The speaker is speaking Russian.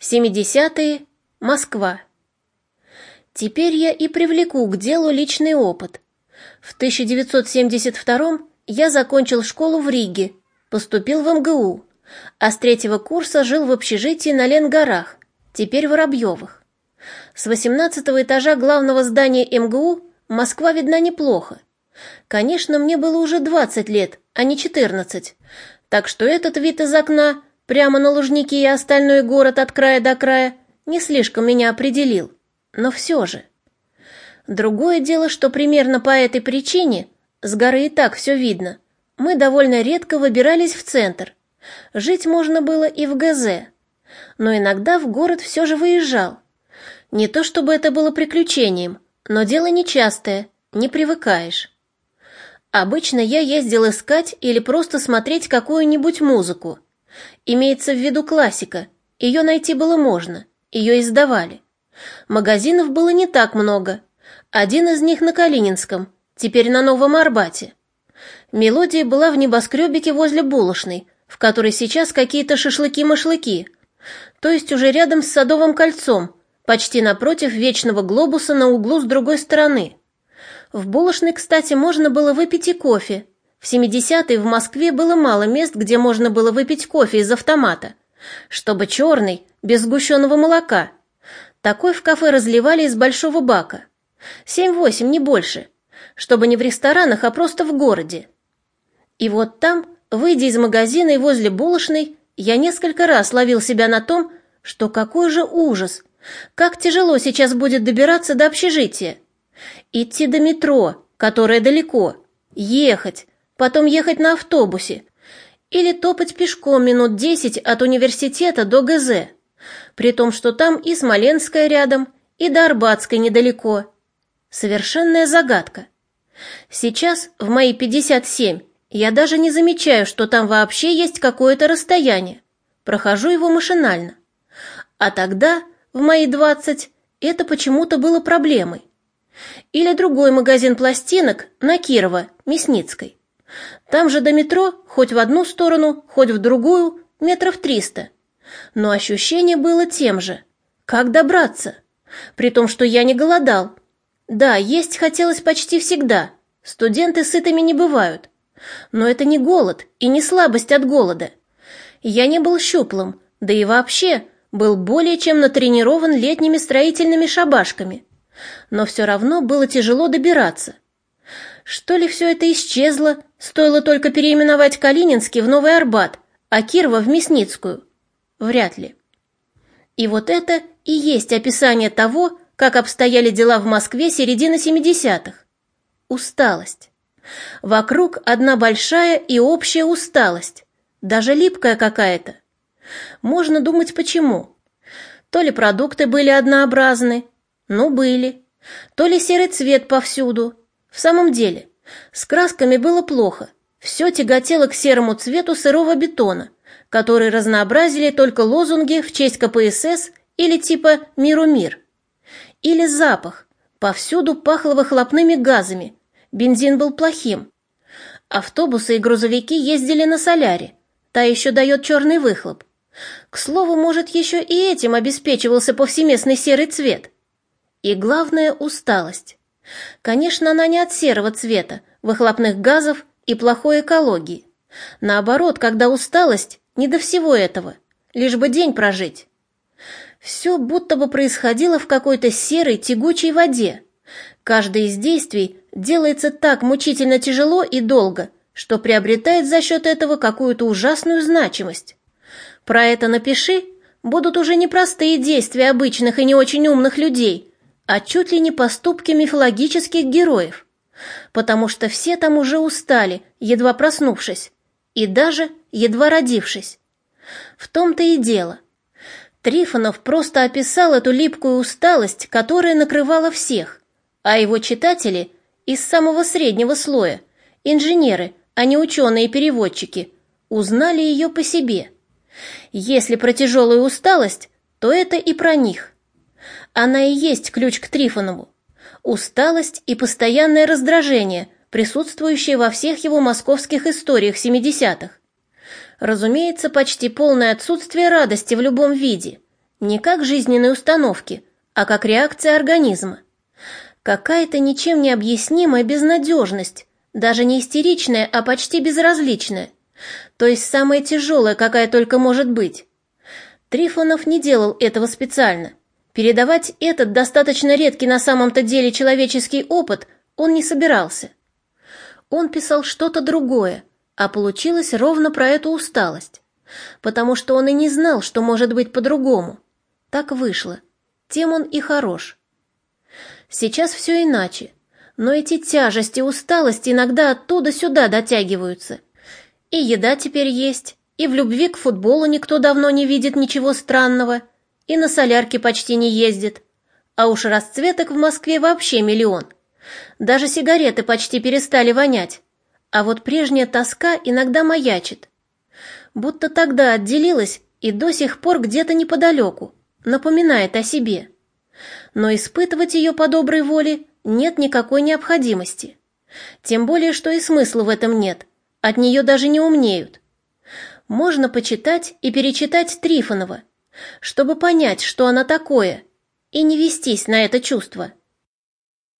70-е. Москва. Теперь я и привлеку к делу личный опыт. В 1972 я закончил школу в Риге, поступил в МГУ, а с третьего курса жил в общежитии на Ленгорах, теперь Воробьевых. С 18 этажа главного здания МГУ Москва видна неплохо. Конечно, мне было уже 20 лет, а не 14, так что этот вид из окна, прямо на Лужники и остальной город от края до края, не слишком меня определил. Но все же. Другое дело, что примерно по этой причине, с горы и так все видно, мы довольно редко выбирались в центр. Жить можно было и в ГЗ. Но иногда в город все же выезжал. Не то чтобы это было приключением, но дело нечастое, не привыкаешь. Обычно я ездил искать или просто смотреть какую-нибудь музыку. Имеется в виду классика, ее найти было можно, ее издавали. Магазинов было не так много. Один из них на Калининском, теперь на Новом Арбате. Мелодия была в небоскребике возле булочной, в которой сейчас какие-то шашлыки-машлыки, то есть уже рядом с Садовым кольцом, почти напротив вечного глобуса на углу с другой стороны. В булочной, кстати, можно было выпить и кофе. В 70-е в Москве было мало мест, где можно было выпить кофе из автомата, чтобы черный, без сгущенного молока. Такой в кафе разливали из большого бака. Семь-восемь, не больше. Чтобы не в ресторанах, а просто в городе. И вот там, выйдя из магазина и возле булочной, я несколько раз ловил себя на том, что какой же ужас, как тяжело сейчас будет добираться до общежития. Идти до метро, которое далеко, ехать, потом ехать на автобусе, или топать пешком минут десять от университета до ГЗ, при том, что там и Смоленская рядом, и до Арбатской недалеко. Совершенная загадка. Сейчас, в мои 57, я даже не замечаю, что там вообще есть какое-то расстояние. Прохожу его машинально. А тогда, в мои 20, это почему-то было проблемой. Или другой магазин пластинок на Кирова, Мясницкой. Там же до метро, хоть в одну сторону, хоть в другую, метров триста. Но ощущение было тем же. Как добраться? При том, что я не голодал. Да, есть хотелось почти всегда. Студенты сытыми не бывают. Но это не голод и не слабость от голода. Я не был щуплым, да и вообще был более чем натренирован летними строительными шабашками но все равно было тяжело добираться. Что ли все это исчезло, стоило только переименовать Калининский в Новый Арбат, а Кирова в Мясницкую? Вряд ли. И вот это и есть описание того, как обстояли дела в Москве середины 70-х. Усталость. Вокруг одна большая и общая усталость, даже липкая какая-то. Можно думать, почему. То ли продукты были однообразны, ну, были. То ли серый цвет повсюду. В самом деле, с красками было плохо. Все тяготело к серому цвету сырого бетона, который разнообразили только лозунги в честь КПСС или типа «Миру мир». Или запах. Повсюду пахло выхлопными газами. Бензин был плохим. Автобусы и грузовики ездили на соляре. Та еще дает черный выхлоп. К слову, может, еще и этим обеспечивался повсеместный серый цвет. И главное – усталость. Конечно, она не от серого цвета, выхлопных газов и плохой экологии. Наоборот, когда усталость, не до всего этого, лишь бы день прожить. Все будто бы происходило в какой-то серой тягучей воде. Каждое из действий делается так мучительно тяжело и долго, что приобретает за счет этого какую-то ужасную значимость. Про это напиши, будут уже непростые действия обычных и не очень умных людей, а чуть ли не поступки мифологических героев, потому что все там уже устали, едва проснувшись, и даже едва родившись. В том-то и дело. Трифонов просто описал эту липкую усталость, которая накрывала всех, а его читатели из самого среднего слоя, инженеры, а не ученые-переводчики, узнали ее по себе. Если про тяжелую усталость, то это и про них. Она и есть ключ к Трифонову. Усталость и постоянное раздражение, присутствующие во всех его московских историях 70-х. Разумеется, почти полное отсутствие радости в любом виде. Не как жизненные установки, а как реакция организма. Какая-то ничем не объяснимая безнадежность, даже не истеричная, а почти безразличная. То есть самая тяжелая, какая только может быть. Трифонов не делал этого специально. Передавать этот достаточно редкий на самом-то деле человеческий опыт он не собирался. Он писал что-то другое, а получилось ровно про эту усталость. Потому что он и не знал, что может быть по-другому. Так вышло. Тем он и хорош. Сейчас все иначе. Но эти тяжести усталость иногда оттуда сюда дотягиваются. И еда теперь есть, и в любви к футболу никто давно не видит ничего странного, и на солярке почти не ездит. А уж расцветок в Москве вообще миллион. Даже сигареты почти перестали вонять. А вот прежняя тоска иногда маячит. Будто тогда отделилась и до сих пор где-то неподалеку, напоминает о себе. Но испытывать ее по доброй воле нет никакой необходимости. Тем более, что и смысла в этом нет. От нее даже не умнеют можно почитать и перечитать Трифонова, чтобы понять, что она такое, и не вестись на это чувство.